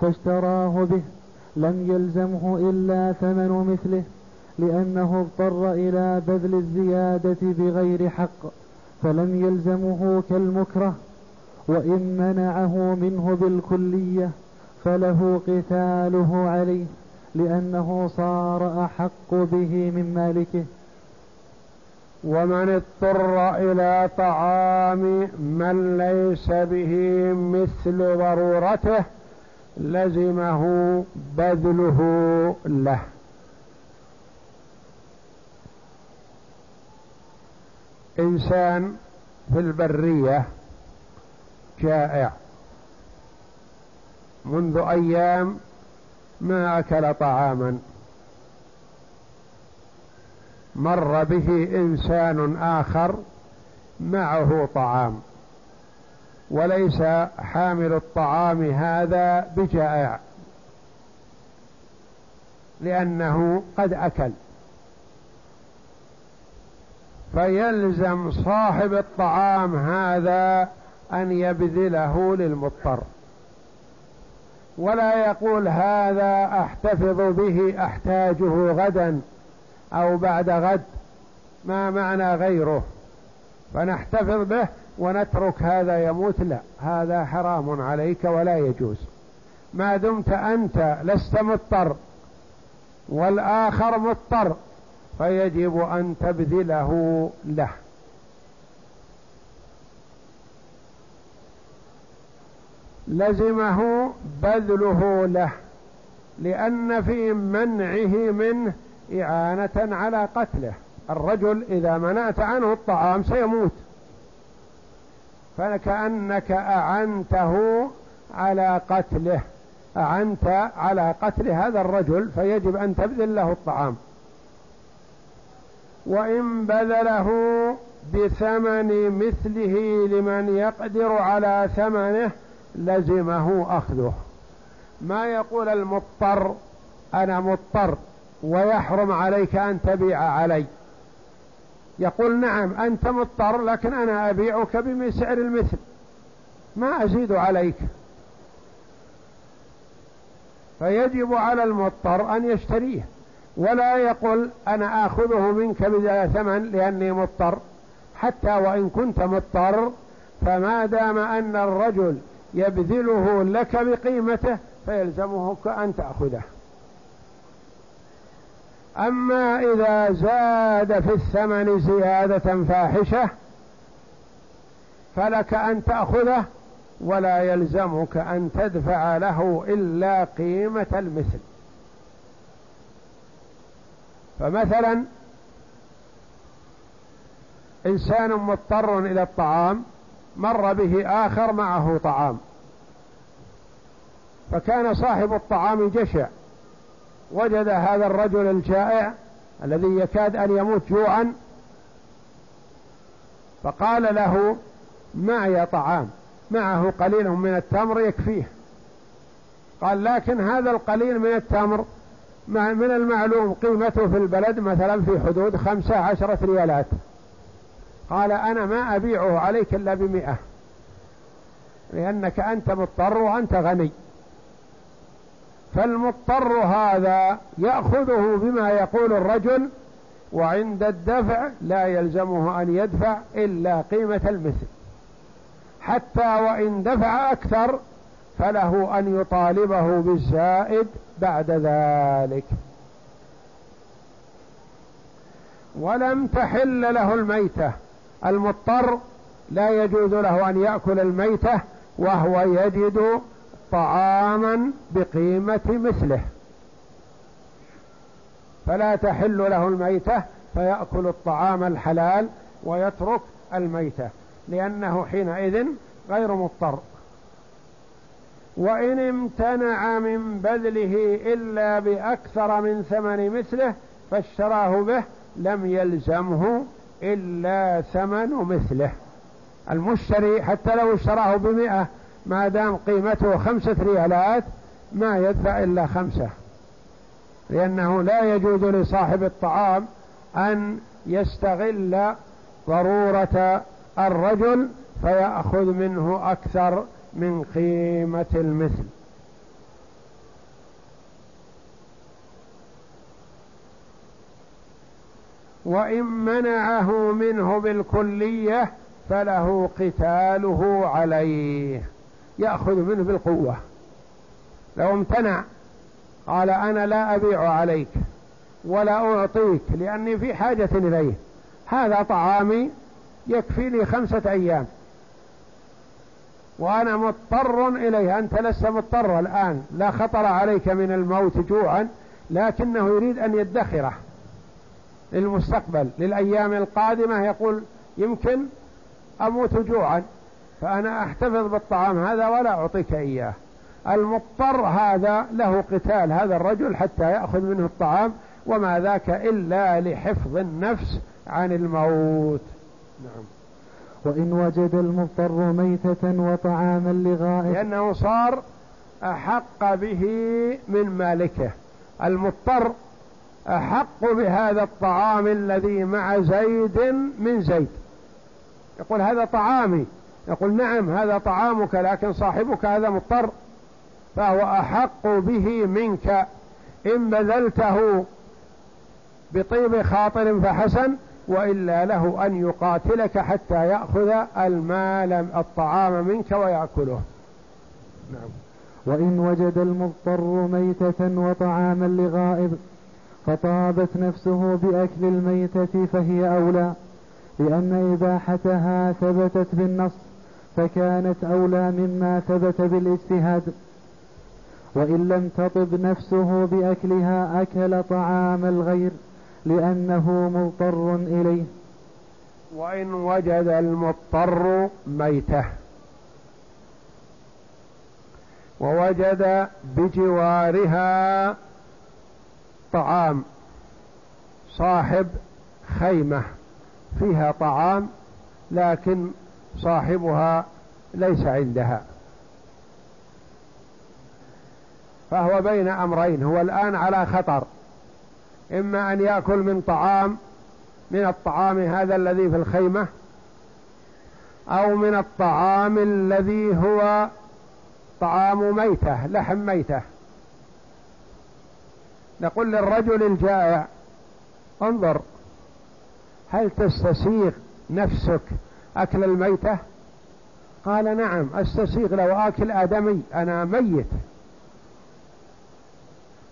فاشتراه به لم يلزمه إلا ثمن مثله لأنه اضطر إلى بذل الزيادة بغير حق فلم يلزمه كالمكره وإن منعه منه بالكلية فله قتاله عليه لأنه صار أحق به من مالكه. ومن اضطر إلى طعام من ليس به مثل ضرورته لزمه بذله له. إنسان في البرية جائع. منذ أيام ما أكل طعاما. مر به إنسان آخر معه طعام. وليس حامل الطعام هذا بجائع لأنه قد أكل. فيلزم صاحب الطعام هذا أن يبذله للمضطر. ولا يقول هذا أحتفظ به أحتاجه غدا أو بعد غد ما معنى غيره؟ فنحتفظ به ونترك هذا يموت؟ لا هذا حرام عليك ولا يجوز. ما دمت أنت لست مضطر والآخر مضطر فيجب أن تبذله له. لزمه بذله له لأن في منعه منه إعانة على قتله. الرجل إذا منعت عنه الطعام سيموت. فكأنك أعنته على قتله. أعنت على قتل هذا الرجل فيجب أن تبذل له الطعام. وإن بذله بثمن مثله لمن يقدر على ثمنه لزمه أخذه. ما يقول المضطر؟ أنا مضطر ويحرم عليك أن تبيع علي. يقول نعم أنت مضطر لكن أنا أبيعك بسعر المثل. ما أزيد عليك. فيجب على المضطر أن يشتريه. ولا يقول أنا آخذه منك بلا ثمن لأني مضطر. حتى وإن كنت مضطر فما دام أن الرجل يبذله لك بقيمته فيلزمه أن تأخذه. أما إذا زاد في الثمن زيادة فاحشة فلك أن تأخذه ولا يلزمك أن تدفع له إلا قيمة المثل. فمثلا إنسان مضطر إلى الطعام مر به آخر معه طعام فكان صاحب الطعام جشع. وجد هذا الرجل الجائع الذي يكاد أن يموت جوعا فقال له معي طعام. معه قليل من التمر يكفيه. قال لكن هذا القليل من التمر من المعلوم قيمته في البلد مثلا في حدود خمسة عشرة ريالات. قال أنا ما أبيعه عليك إلا بمئة لأنك أنت مضطر وأنت غني. فالمضطر هذا يأخذه بما يقول الرجل وعند الدفع لا يلزمه أن يدفع إلا قيمة المثل. حتى وإن دفع أكثر فله أن يطالبه بالزائد بعد ذلك. ولم تحل له الميتة. المضطر لا يجوز له أن يأكل الميتة وهو يجد طعاما بقيمة مثله. فلا تحل له الميتة فيأكل الطعام الحلال ويترك الميتة لأنه حينئذ غير مضطر. وإن امتنع من بذله إلا بأكثر من ثمن مثله فاشتراه به لم يلزمه إلا ثمن مثله. المشتري حتى لو اشتراه بمئة ما دام قيمته خمسة ريالات ما يدفع إلا خمسة. لأنه لا يجوز لصاحب الطعام أن يستغل ضرورة الرجل فيأخذ منه أكثر من قيمة المثل. وإن منعه منه بالكلية فله قتاله عليه. يأخذ منه بالقوة. لو امتنع قال أنا لا أبيع عليك ولا أعطيك لأني في حاجة إليه. هذا طعامي يكفيني خمسة أيام. وأنا مضطر إليه. أنت لست مضطر الآن. لا خطر عليك من الموت جوعا لكنه يريد أن يدخره للمستقبل. للأيام القادمة يقول يمكن أموت جوعا. فأنا أحتفظ بالطعام هذا ولا أعطيك إياه. المضطر هذا له قتال هذا الرجل حتى يأخذ منه الطعام وما ذاك إلا لحفظ النفس عن الموت. نعم. وإن وجد المضطر ميتة وطعاما لغائب. لأنه صار أحق به من مالكه. المضطر أحق بهذا الطعام الذي مع زيد من زيد. يقول هذا طعامي. يقول نعم هذا طعامك لكن صاحبك هذا مضطر فهو أحق به منك. إن بذلته بطيب خاطر فحسن وإلا له أن يقاتلك حتى يأخذ المال الطعام منك ويأكله. نعم. وإن وجد المضطر ميتة وطعاما لغائب فطابت نفسه بأكل الميتة فهي أولى لأن إباحتها ثبتت بالنص. فكانت أولى مما ثبت بالاجتهاد وإن لم تطب نفسه بأكلها أكل طعام الغير لأنه مضطر إليه. وإن وجد المضطر ميته ووجد بجوارها طعام صاحب خيمة فيها طعام لكن صاحبها ليس عندها. فهو بين أمرين هو الآن على خطر. إما أن يأكل من طعام من الطعام هذا الذي في الخيمة أو من الطعام الذي هو طعام ميتة لحم ميتة. نقول للرجل الجائع انظر هل تستسيغ نفسك أكل الميتة؟ قال نعم أستسيغ لو آكل آدمي أنا ميت.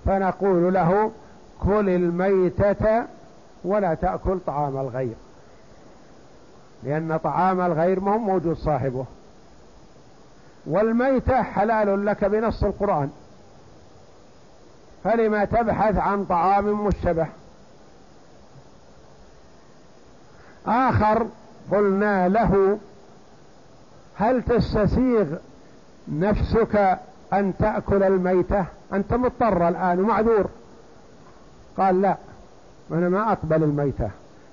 فنقول له كل الميتة ولا تأكل طعام الغير لأن طعام الغير ما هو موجود صاحبه. والميتة حلال لك بنص القرآن. فلما تبحث عن طعام مشتبه؟ آخر قلنا له هل تستسيغ نفسك أن تأكل الميتة؟ أنت مضطر الآن ومعذور. قال لا أنا ما أقبل الميتة.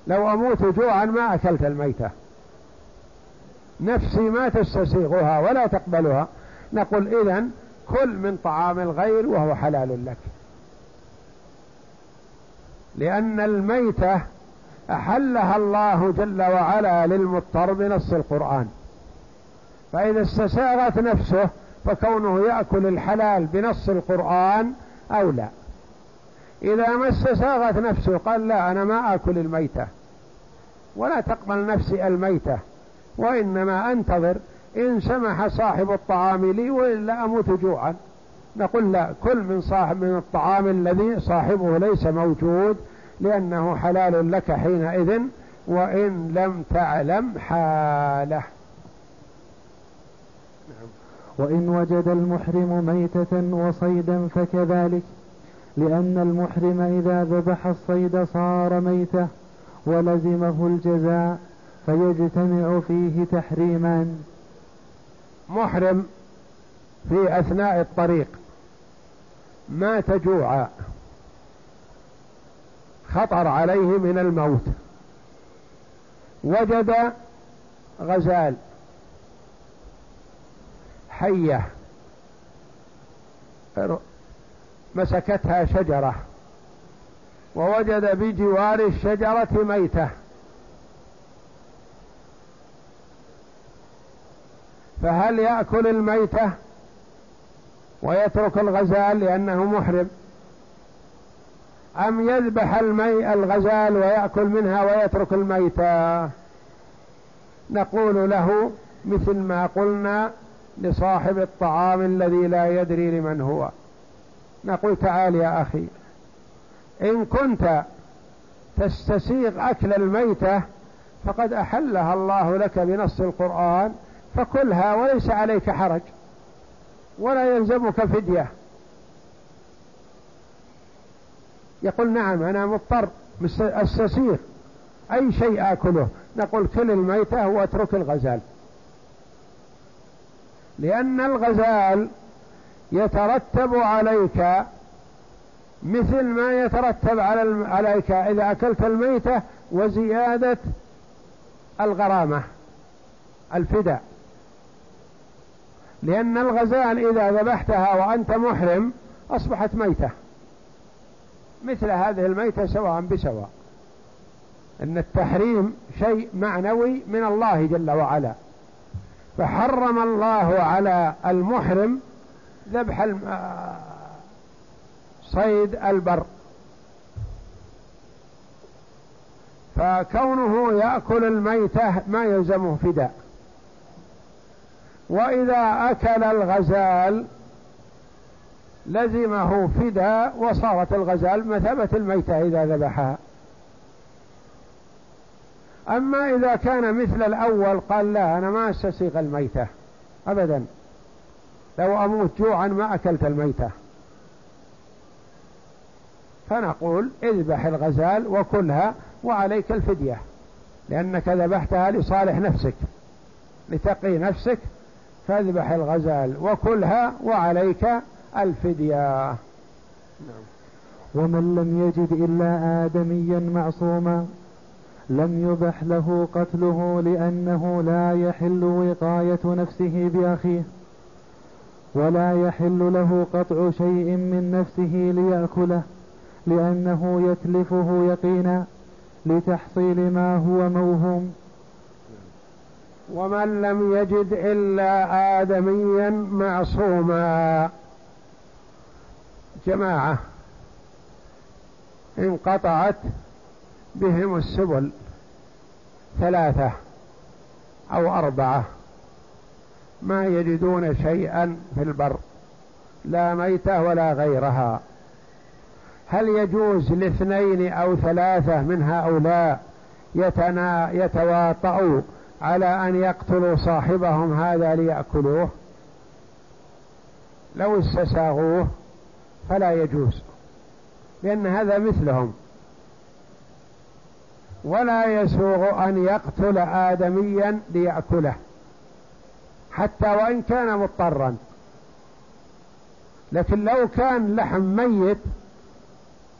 لو أموت جوعا ما أكلت الميتة. نفسي ما تستسيغها ولا تقبلها. نقول إذن كل من طعام الغير وهو حلال لك. لأن الميتة أحلها الله جل وعلا للمضطر بنص القرآن. فإذا استساغت نفسه فكونه يأكل الحلال بنص القرآن أولى إذا ما استساغت نفسه قال لا أنا ما أكل الميتة. ولا تقبل نفسي الميتة. وإنما أنتظر إن سمح صاحب الطعام لي وإلا أموت جوعا. نقول لا كل من صاحب من الطعام الذي صاحبه ليس موجود لأنه حلال لك حينئذ وإن لم تعلم حاله. نعم. وإن وجد المحرم ميتة وصيدا فكذلك لأن المحرم إذا ذبح الصيد صار ميتة ولزمه الجزاء فيجتمع فيه تحريمان محرم في أثناء الطريق مات جوعا خطر عليه من الموت. وجد غزال حية مسكتها شجرة ووجد بجوار الشجرة ميتة. فهل يأكل الميتة ويترك الغزال لأنه محرم؟ أم يذبح المي الغزال ويأكل منها ويترك الميتة نقول له مثل ما قلنا لصاحب الطعام الذي لا يدري لمن هو. نقول تعال يا أخي إن كنت تستسيغ أكل الميتة فقد أحلها الله لك بنص القرآن فكلها وليس عليك حرج ولا يلزمك فدية. يقول نعم أنا مضطر استسيغ أي شيء آكله. نقول كل الميتة وأترك الغزال. لأن الغزال يترتب عليك مثل ما يترتب على عليك. إذا أكلت الميتة وزيادة الغرامة الفداء. لأن الغزال إذا ذبحتها وأنت محرم أصبحت ميتة. مثل هذه الميتة سواء بسواء. أن التحريم شيء معنوي من الله جل وعلا. فحرم الله على المحرم ذبح صيد البر. فكونه يأكل الميتة ما يلزمه فداء. وإذا أكل الغزال لزمه فداء وصارت الغزال مثابة الميتة إذا ذبحها أما إذا كان مثل الأول قال لا أنا ما أستسيغ الميتة أبدا. لو أموت جوعا ما أكلت الميتة فنقول اذبح الغزال وكلها وعليك الفدية لأنك ذبحتها لصالح نفسك لتقي نفسك فاذبح الغزال وكلها وعليك الفدية نعم. ومن لم يجد إلا آدميا معصوما لم يبح له قتله لأنه لا يحل وقاية نفسه بأخيه ولا يحل له قطع شيء من نفسه ليأكله لأنه يتلفه يقينا لتحصيل ما هو موهوم ومن لم يجد إلا آدميا معصوما جماعة انقطعت بهم السبل ثلاثة أو أربعة. ما يجدون شيئا في البر لا ميتة ولا غيرها. هل يجوز لاثنين أو ثلاثة من هؤلاء يتنا يتواطؤوا على أن يقتلوا صاحبهم هذا ليأكلوه؟ لو استساغوه فلا يجوز لأن هذا مثلهم. ولا يسوغ أن يقتل آدميا ليأكله حتى وإن كان مضطرا. لكن لو كان لحم ميت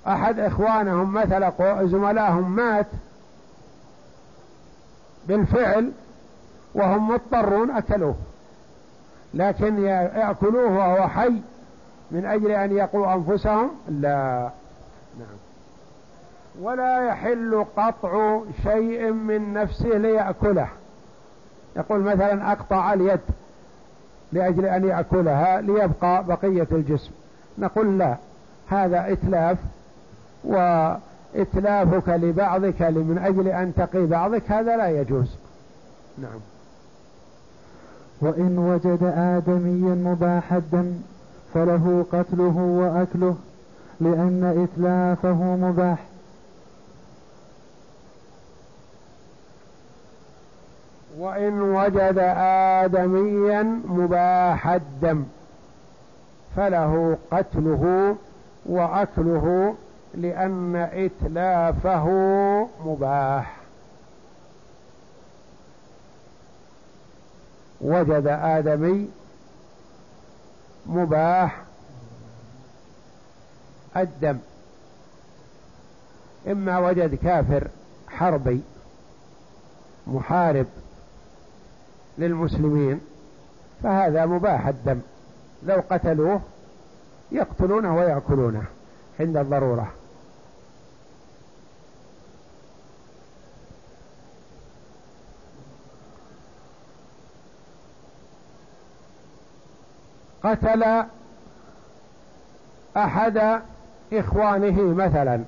أحد إخوانهم مثلا زملائهم مات بالفعل وهم مضطرون أكلوه. لكن يأكلوه وهو حي من أجل أن يقوا أنفسهم؟ لا. نعم. ولا يحل قطع شيء من نفسه ليأكله. يقول مثلا أقطع اليد لأجل أن يأكلها ليبقى بقية الجسم. نقول لا هذا إتلاف وإتلافك لبعضك من أجل أن تقي بعضك هذا لا يجوز. نعم. وإن وجد آدميا مباح الدم فله قتله وأكله لأن إتلافه مباح. وإن وجد آدميا مباح الدم فله قتله وأكله لأن إتلافه مباح. وجد آدمي مباح الدم. إما وجد كافر حربي محارب للمسلمين فهذا مباح الدم. لو قتلوه يقتلونه ويأكلونه عند الضرورة. قتل أحد إخوانه مثلا.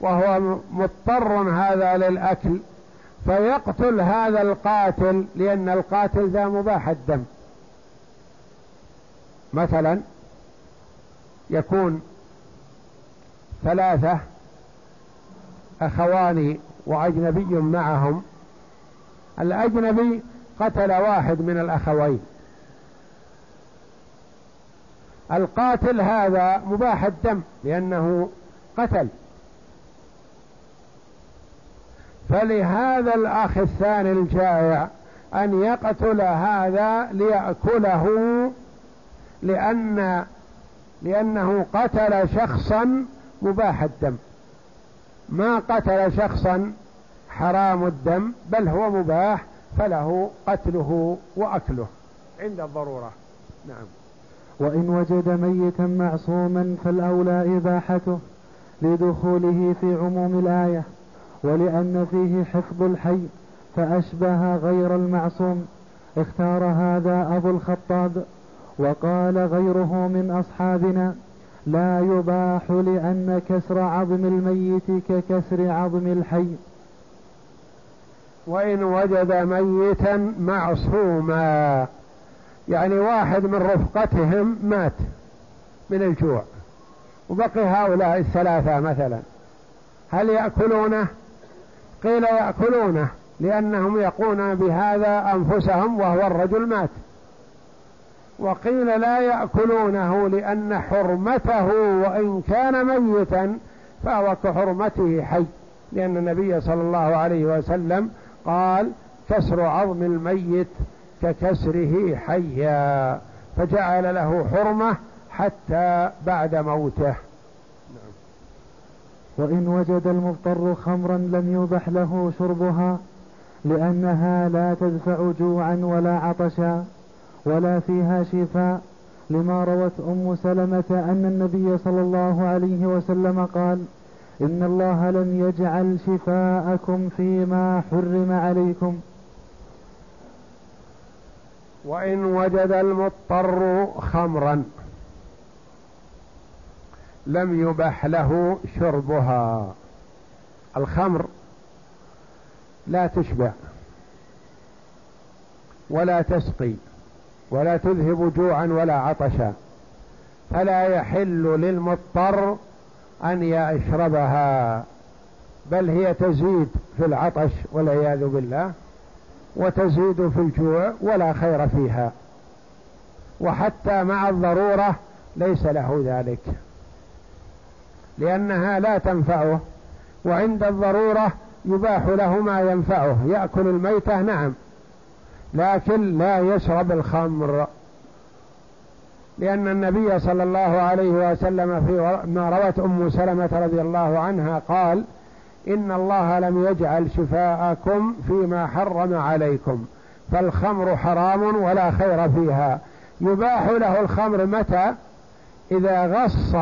وهو مضطر هذا للأكل فيقتل هذا القاتل لأن القاتل ذا مباح الدم. مثلا يكون ثلاثة أخوان وأجنبي معهم. الأجنبي قتل واحد من الأخوين. القاتل هذا مباح الدم لأنه قتل. فلهذا الأخ الثاني الجائع أن يقتل هذا ليأكله لأن لأنه قتل شخصا مباح الدم. ما قتل شخصا حرام الدم بل هو مباح فله قتله وأكله عند الضرورة. نعم. وإن وجد ميتا معصوما فالأولى إباحته لدخوله في عموم الآية ولأن فيه حفظ الحي فأشبه غير المعصوم. اختار هذا أبو الخطاب وقال غيره من أصحابنا لا يباح لأن كسر عظم الميت ككسر عظم الحي. وإن وجد ميتا معصوما. يعني واحد من رفقتهم مات من الجوع. وبقي هؤلاء الثلاثة مثلا. هل يأكلونه؟ قيل يأكلونه لأنهم يقون بهذا أنفسهم وهو الرجل مات. وقيل لا يأكلونه لأن حرمته وإن كان ميتا فهو كحرمته حي لأن النبي صلى الله عليه وسلم قال كسر عظم الميت ككسره حيا فجعل له حرمة حتى بعد موته. وإن وجد المضطر خمرا لم يبح له شربها لأنها لا تدفع جوعا ولا عطشا ولا فيها شفاء لما روت أم سلمة أن النبي صلى الله عليه وسلم قال إن الله لم يجعل شفاءكم فيما حرم عليكم. وإن وجد المضطر خمرا لم يبح له شربها. الخمر لا تشبع ولا تسقي ولا تذهب جوعا ولا عطشا. فلا يحل للمضطر أن يشربها بل هي تزيد في العطش والعياذ بالله وتزيد في الجوع ولا خير فيها. وحتى مع الضرورة ليس له ذلك لأنها لا تنفعه وعند الضرورة يباح له ما ينفعه يأكل الميتة نعم لكن لا يشرب الخمر. لأن النبي صلى الله عليه وسلم في ما روت أم سلمة رضي الله عنها قال إن الله لم يجعل شفاءكم فيما حرم عليكم فالخمر حرام ولا خير فيها. يباح له الخمر متى؟ إذا غص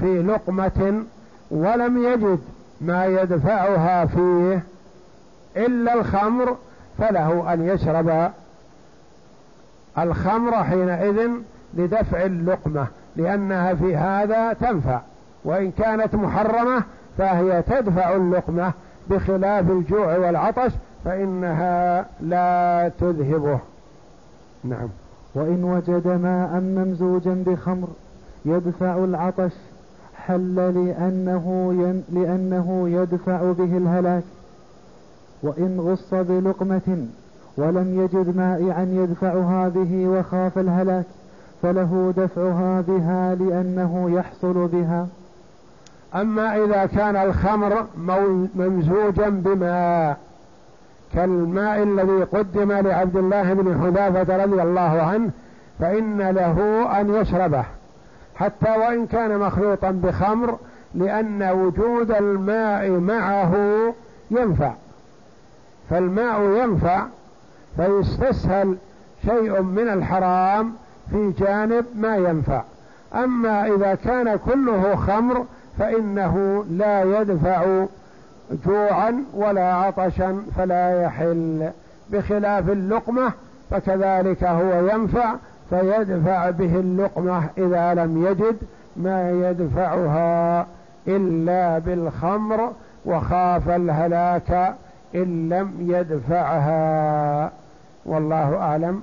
في لقمة ولم يجد ما يدفعها فيه إلا الخمر فله أن يشرب الخمر حينئذ لدفع اللقمة لأنها في هذا تنفع. وإن كانت محرمة فهي تدفع اللقمة بخلاف الجوع والعطش فإنها لا تذهبه. نعم. وإن وجد ماء ممزوجا بخمر يدفع العطش حل لأنه, ين لأنه يدفع به الهلاك. وإن غص بلقمة ولم يجد مائعا يدفعها به وخاف الهلاك. فله دفعها بها لأنه يحصل بها. أما إذا كان الخمر ممزوجا بماء كالماء الذي قدم لعبد الله بن حذافة رضي الله عنه فإن له أن يشربه. حتى وإن كان مخلوطا بخمر لأن وجود الماء معه ينفع. فالماء ينفع فيستسهل شيء من الحرام في جانب ما ينفع. أما إذا كان كله خمر فإنه لا يدفع جوعا ولا عطشا فلا يحل. بخلاف اللقمة فكذلك هو ينفع فيدفع به اللقمة إذا لم يجد ما يدفعها إلا بالخمر وخاف الهلاك إن لم يدفعها. والله أعلم.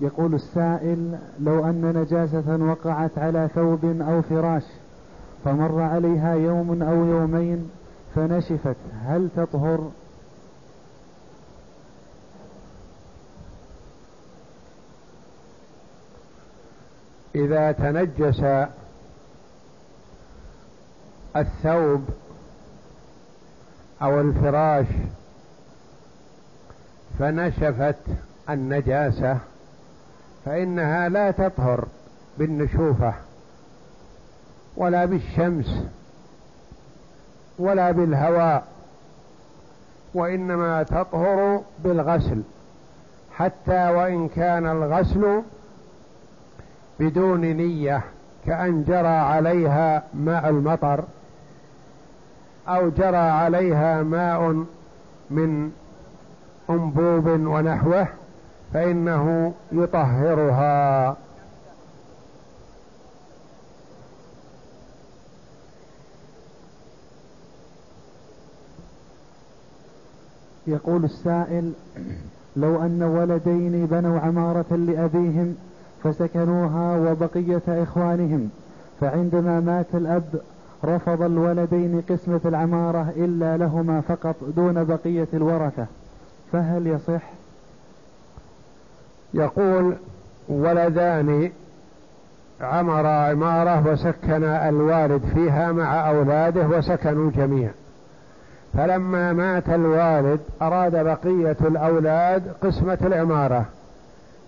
يقول السائل لو أن نجاسة وقعت على ثوب أو فراش فمر عليها يوم أو يومين فنشفت هل تطهر؟ إذا تنجس الثوب أو الفراش فنشفت النجاسة. فإنها لا تطهر بالنشوفة ولا بالشمس ولا بالهواء وإنما تطهر بالغسل حتى وإن كان الغسل بدون نية كأن جرى عليها ماء المطر أو جرى عليها ماء من أنبوب ونحوه فإنه يطهرها. يقول السائل لو أن ولدين بنوا عمارة لأبيهم فسكنوها وبقية إخوانهم فعندما مات الأب رفض الولدين قسمة العمارة إلا لهما فقط دون بقية الورثة فهل يصح؟ يقول ولدان عمر عمارة وسكن الوالد فيها مع أولاده وسكنوا جميعا. فلما مات الوالد أراد بقية الأولاد قسمة العمارة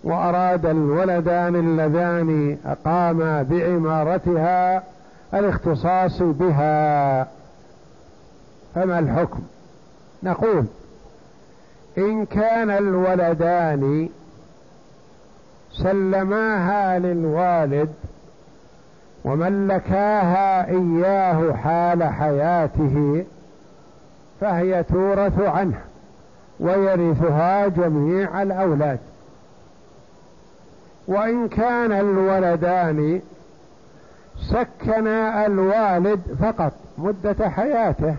وأراد الولدان اللذان قاما بعمارتها الاختصاص بها. فما الحكم؟ نقول إن كان الولدان سلماها للوالد وملكاها إياه حال حياته فهي تورث عنه ويرثها جميع الأولاد. وإن كان الولدان سكنا الوالد فقط مدة حياته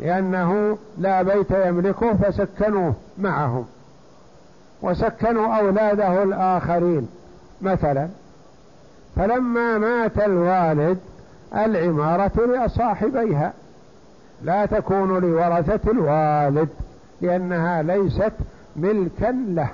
لأنه لا بيت يملكه فسكنوه معهم. وسكنوا أولاده الآخرين. مثلا فلما مات الوالد العمارة لصاحبيها لا تكون لورثة الوالد لأنها ليست ملكا له.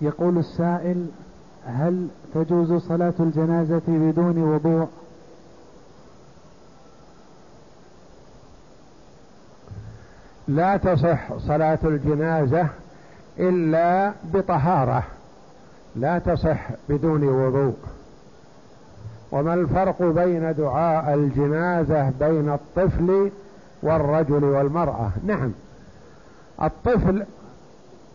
يقول السائل هل تجوز صلاة الجنازة بدون وضوء؟ لا تصح صلاة الجنازة إلا بطهارة. لا تصح بدون وضوء. وما الفرق بين دعاء الجنازة بين الطفل والرجل والمرأة؟ نعم. الطفل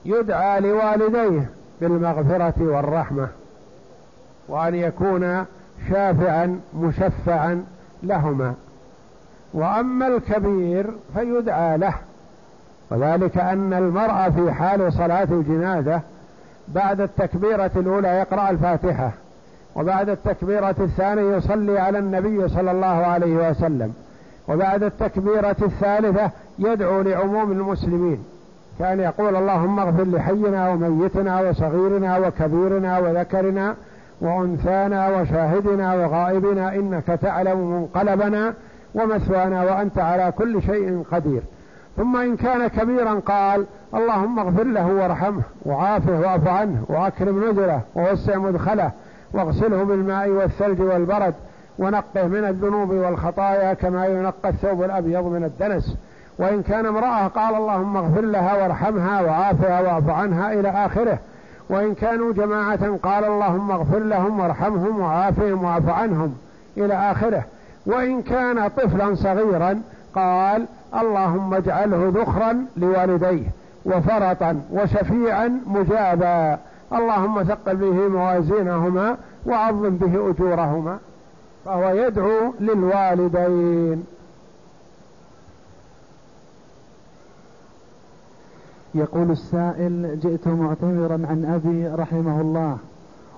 يدعى لوالديه. بالمغفرة والرحمة وأن يكون شافعا مشفعا لهما. وأما الكبير فيدعى له. وذلك أن المرأة في حال صلاة الجنازة بعد التكبيرة الأولى يقرأ الفاتحة وبعد التكبيرة الثانية يصلي على النبي صلى الله عليه وسلم وبعد التكبيرة الثالثة يدعو لعموم المسلمين. كان يقول اللهم اغفر لحينا وميتنا وصغيرنا وكبيرنا وذكرنا وأنثانا وشاهدنا وغائبنا إنك تعلم منقلبنا ومثوانا وأنت على كل شيء قدير. ثم إن كان كبيرا قال اللهم اغفر له وارحمه وعافه واعف عنه وأكرم نزله ووسع مدخله واغسله بالماء والثلج والبرد ونقه من الذنوب والخطايا كما ينقى الثوب الأبيض من الدنس. وإن كان امرأة قال اللهم اغفر لها وارحمها وعافها واعف عنها إلى آخره. وإن كانوا جماعة قال اللهم اغفر لهم وارحمهم وعافهم واعف عنهم إلى آخره. وإن كان طفلا صغيرا قال اللهم اجعله ذخرا لوالديه وفرطا وشفيعا مجابا. اللهم ثقل به موازينهما وعظم به أجورهما. فهو يدعو للوالدين. يقول السائل جئت معتمرا عن أبي رحمه الله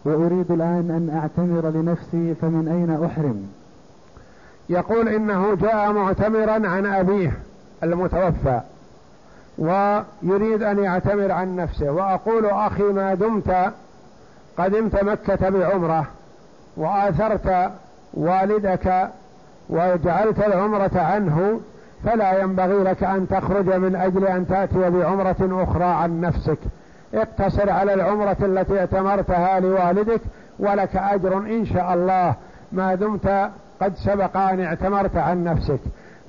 وأريد الآن أن أعتمر لنفسي فمن أين أحرم؟ يقول إنه جاء معتمرا عن أبيه المتوفى ويريد أن يعتمر عن نفسه وأقول أخي ما دمت قدمت مكة بعمرة وآثرت والدك وجعلت العمرة عنه فلا ينبغي لك أن تخرج من أجل أن تأتي بعمرة أخرى عن نفسك. اقتصر على العمرة التي اعتمرتها لوالدك ولك أجر إن شاء الله. ما دمت قد سبق أن اعتمرت عن نفسك.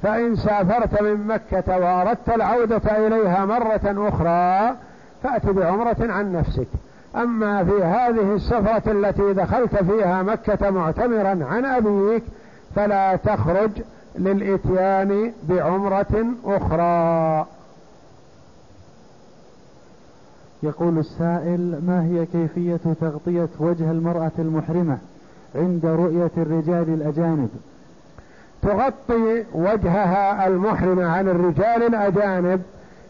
فإن سافرت من مكة وأردت العودة إليها مرة أخرى فأت بعمرة عن نفسك. أما في هذه السفرة التي دخلت فيها مكة معتمرا عن أبيك فلا تخرج للإتيان بعمرة أخرى. يقول السائل ما هي كيفية تغطية وجه المرأة المحرمة عند رؤية الرجال الأجانب؟ تغطي وجهها المحرمة عن الرجال الأجانب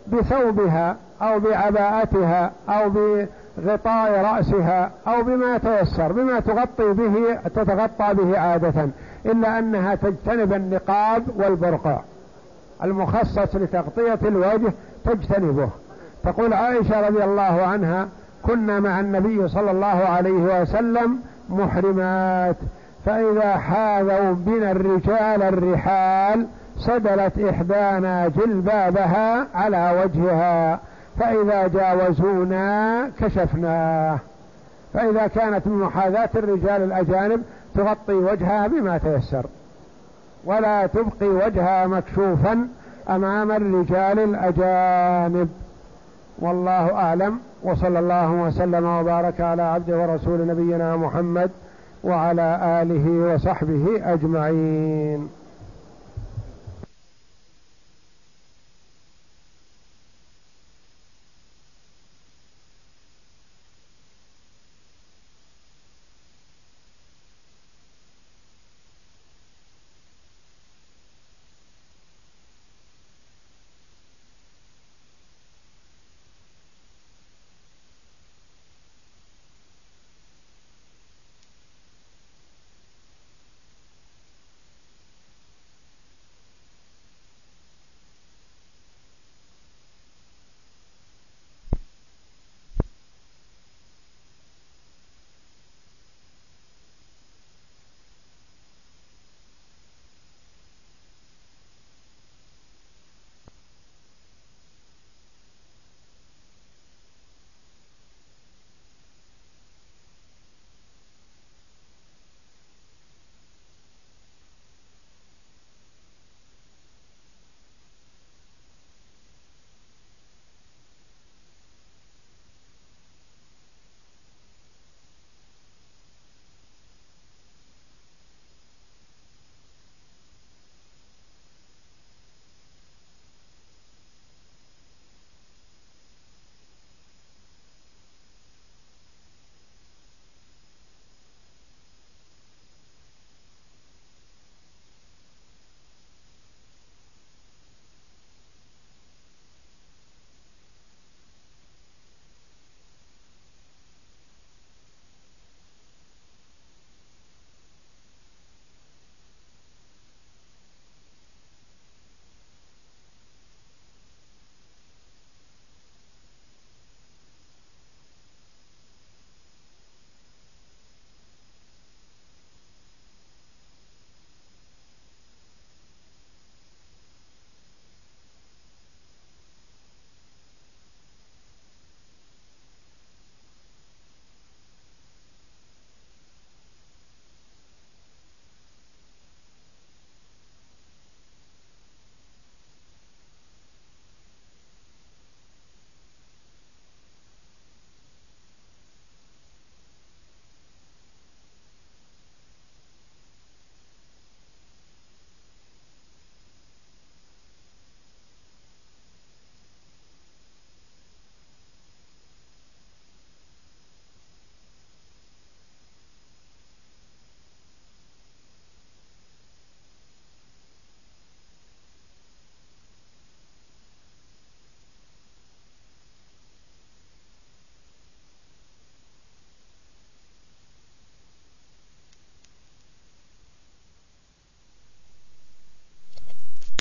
بثوبها أو بعباءتها أو بغطاء رأسها أو بما تيسر بما تغطي به تتغطى به عادة. إلا أنها تجتنب النقاب والبرقع المخصص لتغطية الوجه تجتنبه. تقول عائشة رضي الله عنها كنا مع النبي صلى الله عليه وسلم محرمات فإذا حاذوا بنا الرجال الرحال سدلت إحدانا جلبابها على وجهها فإذا جاوزونا كشفناه. فإذا كانت من محاذاة الرجال الأجانب تغطي وجهها بما تيسر ولا تبقي وجهها مكشوفا أمام الرجال الأجانب. والله أعلم وصلى الله وسلم وبارك على عبده ورسول نبينا محمد وعلى آله وصحبه أجمعين.